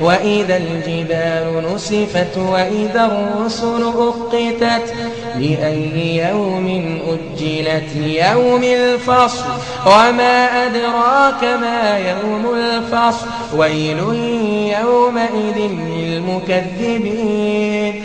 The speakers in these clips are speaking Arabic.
وإذا الجبال نسفت وإذا الرسل أقتت لأي يوم أجلت يوم الفصل وما أدراك ما يوم الفصل ويل يومئذ للمكذبين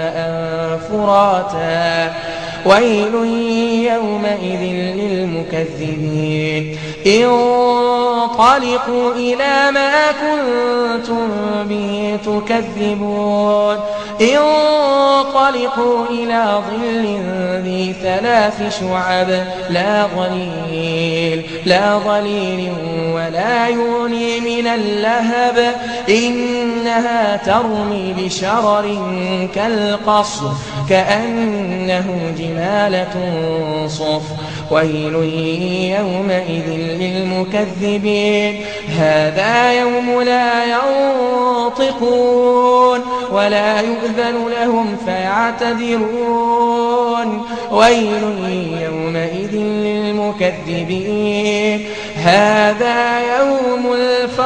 فراتا. ويل يومئذ للمكذبين. انطلقوا إلى ما كنتم به تكذبون. انطلقوا إلى ظل ذي ثلاث شعب. لا ظليل لا ظليل ولا يغني من اللهب. إنها ترمي بشرر كالقصر كأنه جمالة صف ويل يومئذ للمكذبين هذا يوم لا ينطقون ولا يؤذن لهم فيعتذرون. ويل يومئذ للمكذبين. هذا يوم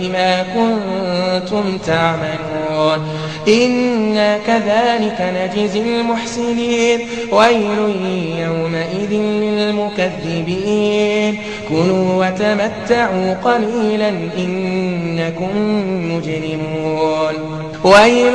بما كنتم تعملون. إنا كذلك نجزي المحسنين. ويل يومئذ للمكذبين. كلوا وتمتعوا قليلا إنكم مجرمون. ويل